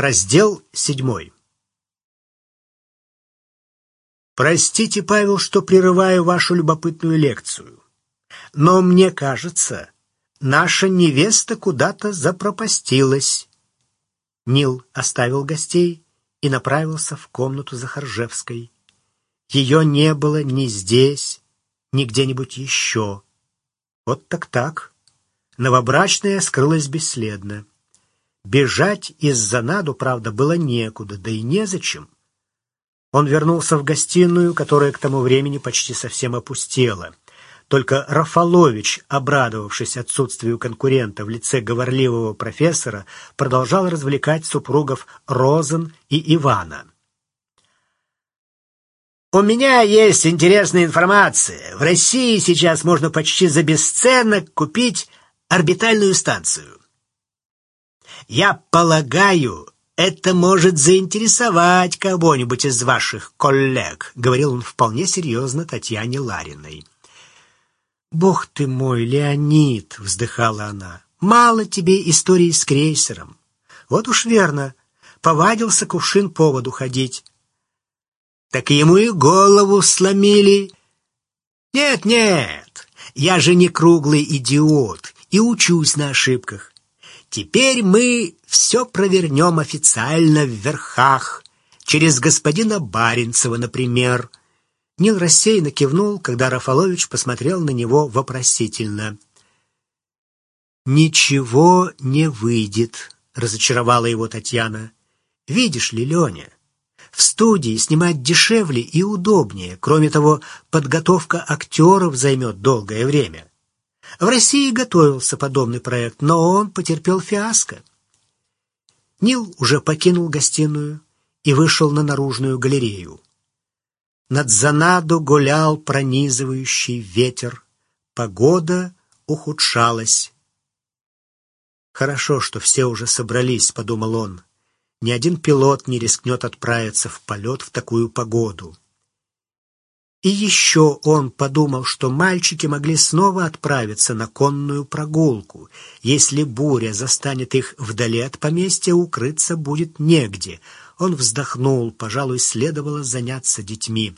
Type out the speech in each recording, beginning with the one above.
Раздел седьмой. Простите, Павел, что прерываю вашу любопытную лекцию. Но мне кажется, наша невеста куда-то запропастилась. Нил оставил гостей и направился в комнату Захаржевской. Ее не было ни здесь, ни где-нибудь еще. Вот так-так. Новобрачная скрылась бесследно. Бежать из-за наду, правда, было некуда, да и незачем. Он вернулся в гостиную, которая к тому времени почти совсем опустела. Только Рафалович, обрадовавшись отсутствию конкурента в лице говорливого профессора, продолжал развлекать супругов Розен и Ивана. «У меня есть интересная информация. В России сейчас можно почти за бесценок купить орбитальную станцию. Я полагаю, это может заинтересовать кого-нибудь из ваших коллег, говорил он вполне серьезно Татьяне Лариной. Бог ты мой, Леонид, вздыхала она. Мало тебе истории с крейсером. Вот уж верно, повадился кувшин по воду ходить. Так ему и голову сломили. Нет, нет, я же не круглый идиот и учусь на ошибках. Теперь мы все провернем официально в верхах, через господина Баренцева, например. Нил рассеянно кивнул, когда Рафалович посмотрел на него вопросительно. «Ничего не выйдет», — разочаровала его Татьяна. «Видишь ли, Леня, в студии снимать дешевле и удобнее. Кроме того, подготовка актеров займет долгое время. В России готовился подобный проект, но он потерпел фиаско. Нил уже покинул гостиную и вышел на наружную галерею. Над Занаду гулял пронизывающий ветер. Погода ухудшалась. «Хорошо, что все уже собрались», — подумал он. «Ни один пилот не рискнет отправиться в полет в такую погоду». И еще он подумал, что мальчики могли снова отправиться на конную прогулку. Если буря застанет их вдали от поместья, укрыться будет негде. Он вздохнул, пожалуй, следовало заняться детьми.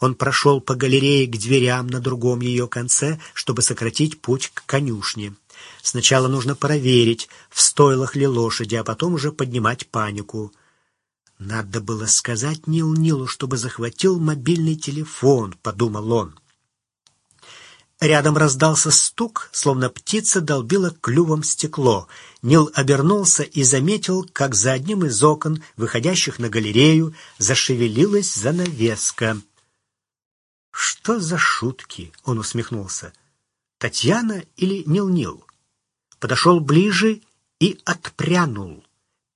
Он прошел по галерее к дверям на другом ее конце, чтобы сократить путь к конюшне. Сначала нужно проверить, в стойлах ли лошади, а потом уже поднимать панику. Надо было сказать Нил-Нилу, чтобы захватил мобильный телефон, подумал он. Рядом раздался стук, словно птица долбила клювом стекло. Нил обернулся и заметил, как за одним из окон, выходящих на галерею, зашевелилась занавеска. «Что за шутки?» — он усмехнулся. «Татьяна или Нил-Нил?» Подошел ближе и отпрянул.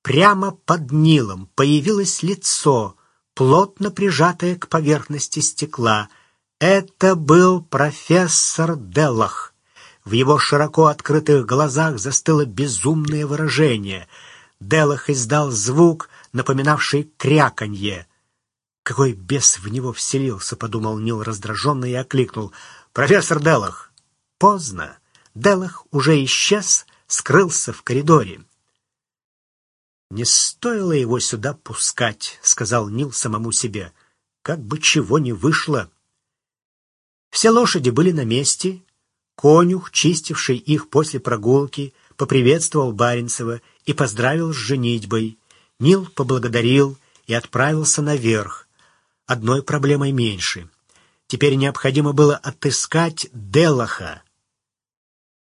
Прямо под Нилом появилось лицо, плотно прижатое к поверхности стекла. Это был профессор Делах. В его широко открытых глазах застыло безумное выражение. Делах издал звук, напоминавший кряканье. «Какой бес в него вселился!» — подумал Нил раздраженно и окликнул. «Профессор Делах!» Поздно. Делах уже исчез, скрылся в коридоре. «Не стоило его сюда пускать», — сказал Нил самому себе. «Как бы чего ни вышло». Все лошади были на месте. Конюх, чистивший их после прогулки, поприветствовал Баренцева и поздравил с женитьбой. Нил поблагодарил и отправился наверх. Одной проблемой меньше. Теперь необходимо было отыскать Делаха.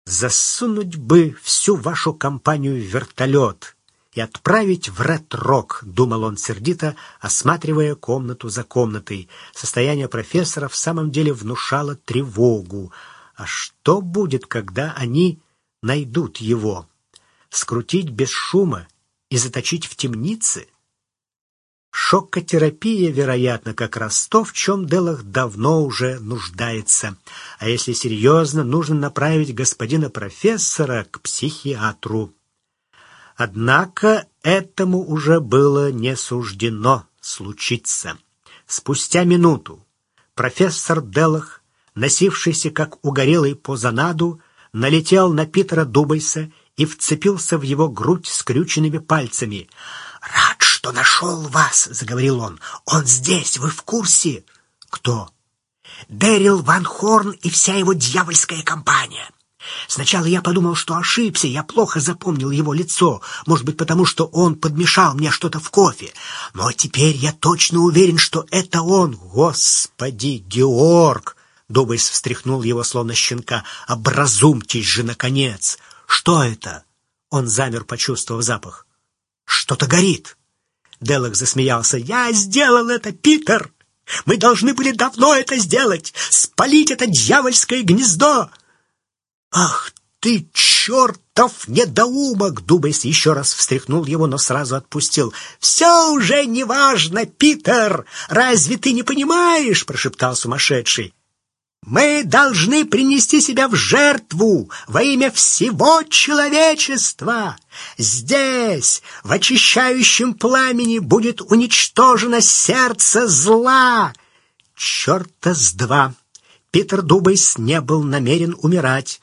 «Засунуть бы всю вашу компанию в вертолет», и отправить в Ред-Рок, думал он сердито, осматривая комнату за комнатой. Состояние профессора в самом деле внушало тревогу. А что будет, когда они найдут его? Скрутить без шума и заточить в темнице? Шокотерапия, вероятно, как раз то, в чем Делах давно уже нуждается. А если серьезно, нужно направить господина профессора к психиатру. Однако этому уже было не суждено случиться. Спустя минуту профессор Делах, носившийся как угорелый по занаду, налетел на Питера Дубайса и вцепился в его грудь скрюченными пальцами. что нашел вас», — заговорил он. «Он здесь, вы в курсе?» «Кто?» «Дэрил Ван Хорн и вся его дьявольская компания». Сначала я подумал, что ошибся, я плохо запомнил его лицо, может быть, потому что он подмешал мне что-то в кофе. Но теперь я точно уверен, что это он. Господи, Георг! Дубайс встряхнул его, словно щенка. «Образумьтесь же, наконец! Что это?» Он замер, почувствовав запах. «Что-то горит!» Делах засмеялся. «Я сделал это, Питер! Мы должны были давно это сделать! Спалить это дьявольское гнездо!» «Ах ты, чертов недоумок!» Дубайс еще раз встряхнул его, но сразу отпустил. «Все уже неважно, Питер! Разве ты не понимаешь?» — прошептал сумасшедший. Мы должны принести себя в жертву во имя всего человечества. Здесь, в очищающем пламени, будет уничтожено сердце зла. Черта с два! Питер Дубайс не был намерен умирать.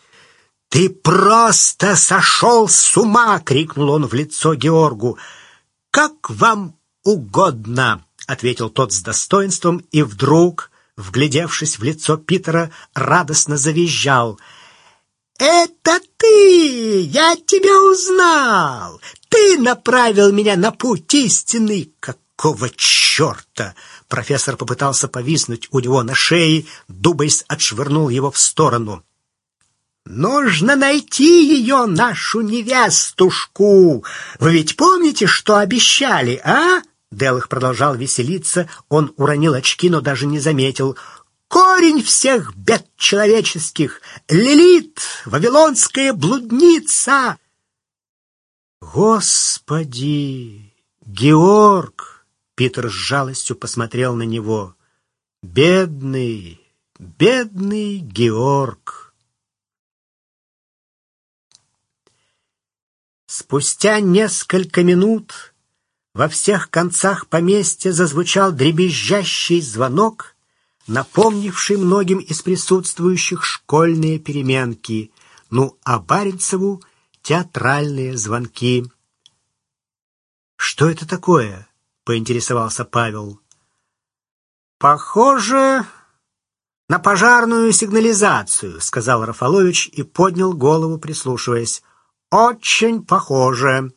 «Ты просто сошел с ума!» — крикнул он в лицо Георгу. «Как вам угодно!» — ответил тот с достоинством, и вдруг вглядевшись в лицо Питера, радостно завизжал. «Это ты! Я тебя узнал! Ты направил меня на путь истинный! Какого черта!» Профессор попытался повиснуть у него на шее, Дубайс отшвырнул его в сторону. «Нужно найти ее, нашу невестушку! Вы ведь помните, что обещали, а?» Делых продолжал веселиться, он уронил очки, но даже не заметил. «Корень всех бед человеческих! Лилит, вавилонская блудница!» «Господи! Георг!» Питер с жалостью посмотрел на него. «Бедный, бедный Георг!» Спустя несколько минут во всех концах поместья зазвучал дребезжащий звонок, напомнивший многим из присутствующих школьные переменки, ну а Баренцеву — театральные звонки. «Что это такое?» — поинтересовался Павел. «Похоже на пожарную сигнализацию», — сказал Рафалович и поднял голову, прислушиваясь. «Очень похоже».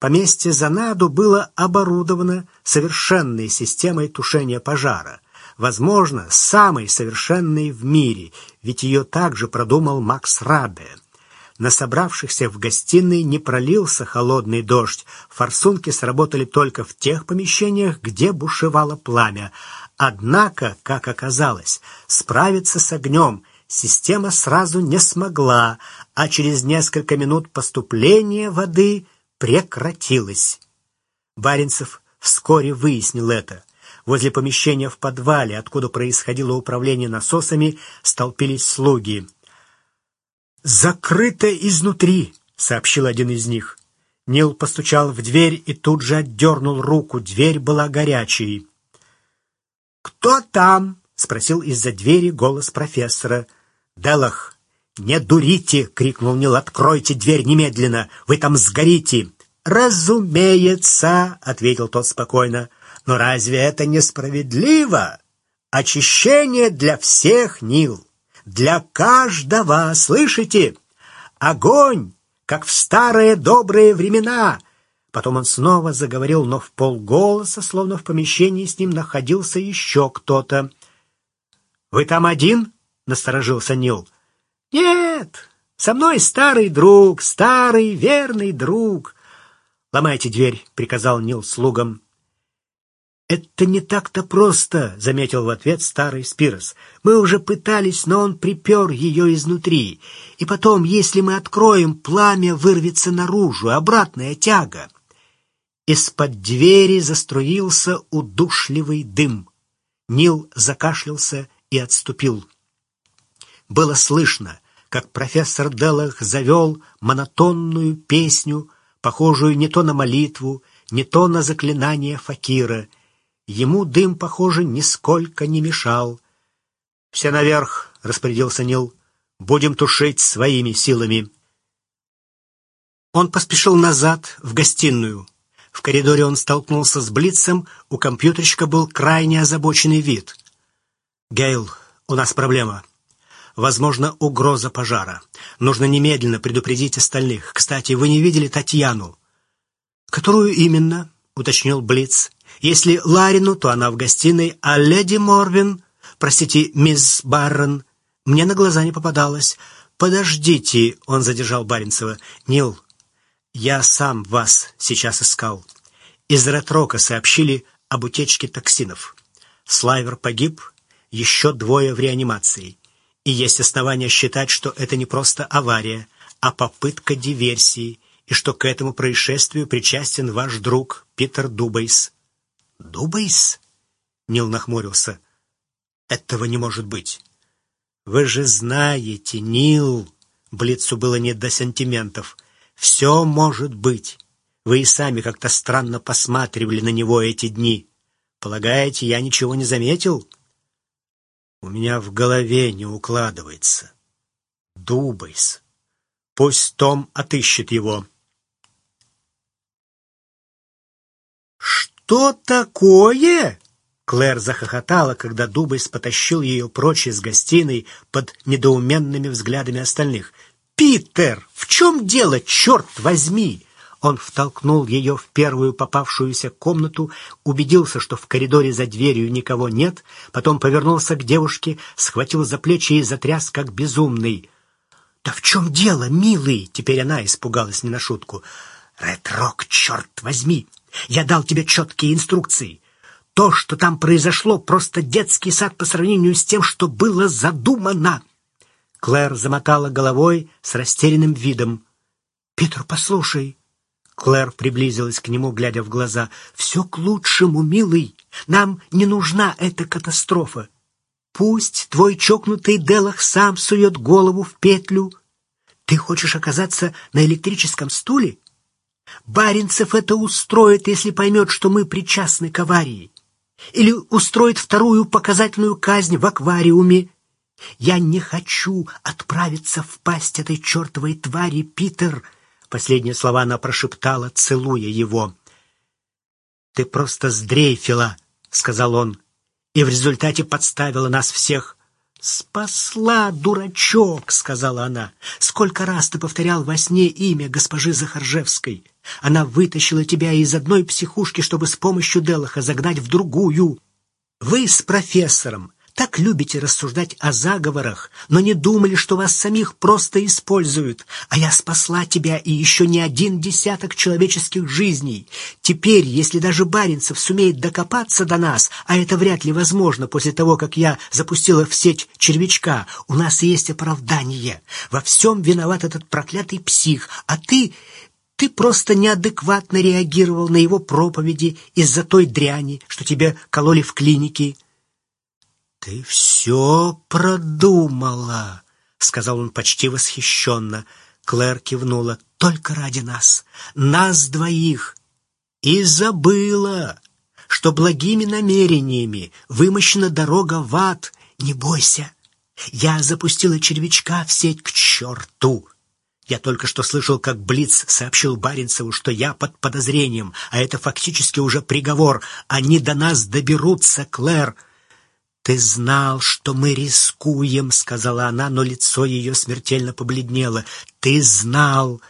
Поместье Занаду было оборудовано совершенной системой тушения пожара, возможно, самой совершенной в мире, ведь ее также продумал Макс Рабе. На собравшихся в гостиной не пролился холодный дождь, форсунки сработали только в тех помещениях, где бушевало пламя. Однако, как оказалось, справиться с огнем система сразу не смогла, а через несколько минут поступления воды – прекратилось. Баренцев вскоре выяснил это. Возле помещения в подвале, откуда происходило управление насосами, столпились слуги. «Закрыто изнутри», — сообщил один из них. Нил постучал в дверь и тут же отдернул руку. Дверь была горячей. «Кто там?» — спросил из-за двери голос профессора. «Делах, «Не дурите!» — крикнул Нил. «Откройте дверь немедленно! Вы там сгорите!» «Разумеется!» — ответил тот спокойно. «Но разве это несправедливо? Очищение для всех, Нил! Для каждого! Слышите? Огонь, как в старые добрые времена!» Потом он снова заговорил, но в полголоса, словно в помещении с ним находился еще кто-то. «Вы там один?» — насторожился Нил. «Нет, со мной старый друг, старый верный друг». «Ломайте дверь», — приказал Нил слугам. «Это не так-то просто», — заметил в ответ старый Спирос. «Мы уже пытались, но он припер ее изнутри. И потом, если мы откроем, пламя вырвется наружу, обратная тяга». Из-под двери заструился удушливый дым. Нил закашлялся и отступил. Было слышно, как профессор Делах завел монотонную песню, похожую не то на молитву, не то на заклинание факира. Ему дым, похоже, нисколько не мешал. «Все наверх», — распорядился Нил, — «будем тушить своими силами». Он поспешил назад, в гостиную. В коридоре он столкнулся с Блицем, у компьютерщика был крайне озабоченный вид. «Гейл, у нас проблема. Возможно, угроза пожара. Нужно немедленно предупредить остальных. Кстати, вы не видели Татьяну?» «Которую именно?» — уточнил Блиц. «Если Ларину, то она в гостиной, а леди Морвин, простите, мисс Баррон, мне на глаза не попадалась. Подождите», — он задержал Баренцева. «Нил, я сам вас сейчас искал. Из Ретрока сообщили об утечке токсинов. Слайвер погиб, еще двое в реанимации. И есть основания считать, что это не просто авария, а попытка диверсии, и что к этому происшествию причастен ваш друг Питер Дубейс. Дубейс? Нил нахмурился. Этого не может быть. Вы же знаете, Нил, Блицу было не до сантиментов. Все может быть. Вы и сами как-то странно посматривали на него эти дни. Полагаете, я ничего не заметил? У меня в голове не укладывается. Дубайс. Пусть Том отыщет его. Что такое? Клэр захохотала, когда Дубайс потащил ее прочь из гостиной под недоуменными взглядами остальных. «Питер, в чем дело, черт возьми?» Он втолкнул ее в первую попавшуюся комнату, убедился, что в коридоре за дверью никого нет, потом повернулся к девушке, схватил за плечи и затряс, как безумный. «Да в чем дело, милый?» Теперь она испугалась не на шутку. «Ретрок, черт возьми! Я дал тебе четкие инструкции. То, что там произошло, просто детский сад по сравнению с тем, что было задумано!» Клэр замотала головой с растерянным видом. «Питер, послушай!» Клэр приблизилась к нему, глядя в глаза. «Все к лучшему, милый. Нам не нужна эта катастрофа. Пусть твой чокнутый Делах сам сует голову в петлю. Ты хочешь оказаться на электрическом стуле? Баринцев это устроит, если поймет, что мы причастны к аварии. Или устроит вторую показательную казнь в аквариуме. Я не хочу отправиться в пасть этой чертовой твари, Питер. Последние слова она прошептала, целуя его. Ты просто сдрейфила, сказал он, и в результате подставила нас всех. «Спасла, дурачок!» — сказала она. «Сколько раз ты повторял во сне имя госпожи Захаржевской? Она вытащила тебя из одной психушки, чтобы с помощью Делаха загнать в другую. Вы с профессором так любите рассуждать о заговорах, но не думали, что вас самих просто используют. А я спасла тебя и еще не один десяток человеческих жизней. Теперь, если даже Баринцев сумеет докопаться до нас, а это вряд ли возможно после того, как я запустила в сеть червячка, у нас есть оправдание. Во всем виноват этот проклятый псих, а ты... Ты просто неадекватно реагировал на его проповеди из-за той дряни, что тебе кололи в клинике. «Ты все продумала», — сказал он почти восхищенно. Клэр кивнула. «Только ради нас, нас двоих. И забыла, что благими намерениями вымощена дорога в ад. Не бойся, я запустила червячка в сеть к черту». Я только что слышал, как Блиц сообщил Баренцеву, что я под подозрением, а это фактически уже приговор. Они до нас доберутся, Клэр. «Ты знал, что мы рискуем», — сказала она, но лицо ее смертельно побледнело. «Ты знал!»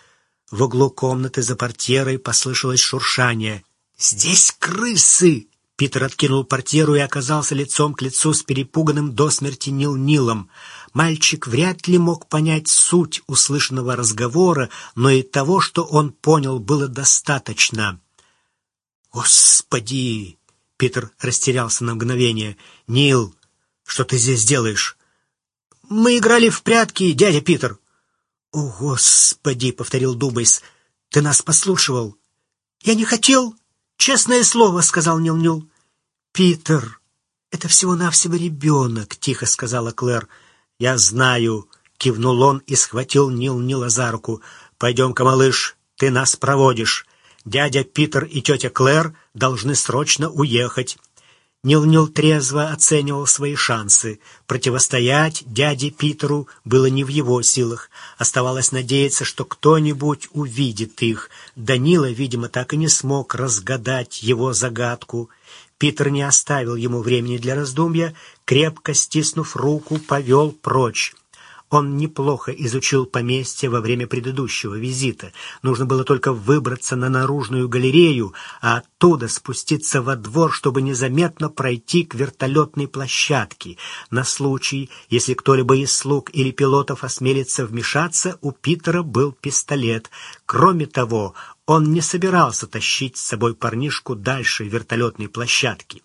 В углу комнаты за портьерой послышалось шуршание. «Здесь крысы!» Питер откинул портьеру и оказался лицом к лицу с перепуганным до смерти Нил-Нилом. Мальчик вряд ли мог понять суть услышанного разговора, но и того, что он понял, было достаточно. «Господи!» Питер растерялся на мгновение. «Нил, что ты здесь делаешь?» «Мы играли в прятки, дядя Питер». «О, Господи!» — повторил Дубайс. «Ты нас послушивал?» «Я не хотел. Честное слово», — сказал Нил-Нил. «Питер, это всего-навсего ребенок», — тихо сказала Клэр. «Я знаю», — кивнул он и схватил Нил-Нила за руку. «Пойдем-ка, малыш, ты нас проводишь. Дядя Питер и тетя Клэр должны срочно уехать. Нил-Нил трезво оценивал свои шансы. Противостоять дяде Питеру было не в его силах. Оставалось надеяться, что кто-нибудь увидит их. Данила, видимо, так и не смог разгадать его загадку. Питер не оставил ему времени для раздумья, крепко стиснув руку, повел прочь. Он неплохо изучил поместье во время предыдущего визита. Нужно было только выбраться на наружную галерею, а оттуда спуститься во двор, чтобы незаметно пройти к вертолетной площадке. На случай, если кто-либо из слуг или пилотов осмелится вмешаться, у Питера был пистолет. Кроме того, он не собирался тащить с собой парнишку дальше вертолетной площадки.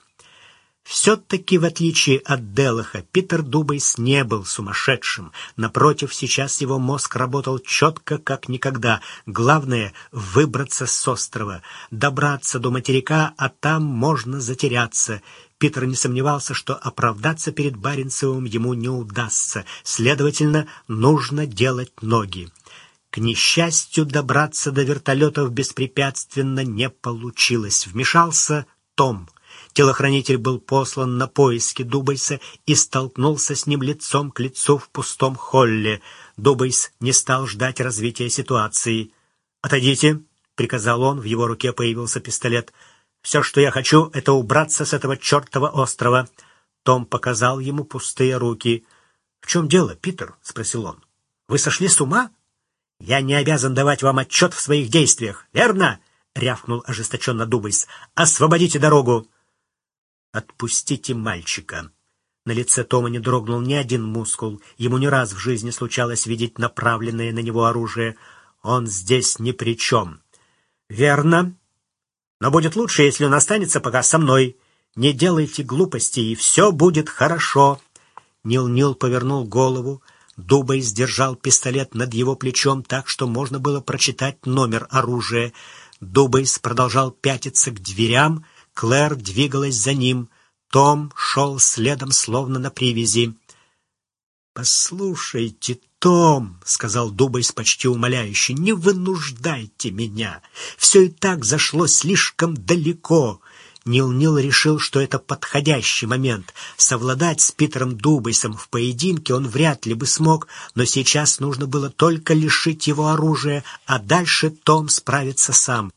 Все-таки, в отличие от Делаха, Питер Дубайс не был сумасшедшим. Напротив, сейчас его мозг работал четко, как никогда. Главное — выбраться с острова, добраться до материка, а там можно затеряться. Питер не сомневался, что оправдаться перед Баренцевым ему не удастся. Следовательно, нужно делать ноги. К несчастью, добраться до вертолетов беспрепятственно не получилось. Вмешался Том — Телохранитель был послан на поиски Дубайса и столкнулся с ним лицом к лицу в пустом холле. Дубайс не стал ждать развития ситуации. «Отойдите», — приказал он, в его руке появился пистолет. «Все, что я хочу, это убраться с этого чертова острова». Том показал ему пустые руки. «В чем дело, Питер?» — спросил он. «Вы сошли с ума?» «Я не обязан давать вам отчет в своих действиях, верно?» — рявкнул ожесточенно Дубайс. «Освободите дорогу!» «Отпустите мальчика!» На лице Тома не дрогнул ни один мускул. Ему не раз в жизни случалось видеть направленное на него оружие. Он здесь ни при чем. «Верно. Но будет лучше, если он останется пока со мной. Не делайте глупостей, и все будет хорошо». Нил-Нил повернул голову. Дубайс держал пистолет над его плечом так, что можно было прочитать номер оружия. Дубайс продолжал пятиться к дверям, Клэр двигалась за ним. Том шел следом, словно на привязи. «Послушайте, Том», — сказал Дубайс почти умоляюще, — «не вынуждайте меня. Все и так зашло слишком далеко». Нил-Нил решил, что это подходящий момент. Совладать с Питером Дубайсом в поединке он вряд ли бы смог, но сейчас нужно было только лишить его оружия, а дальше Том справится сам.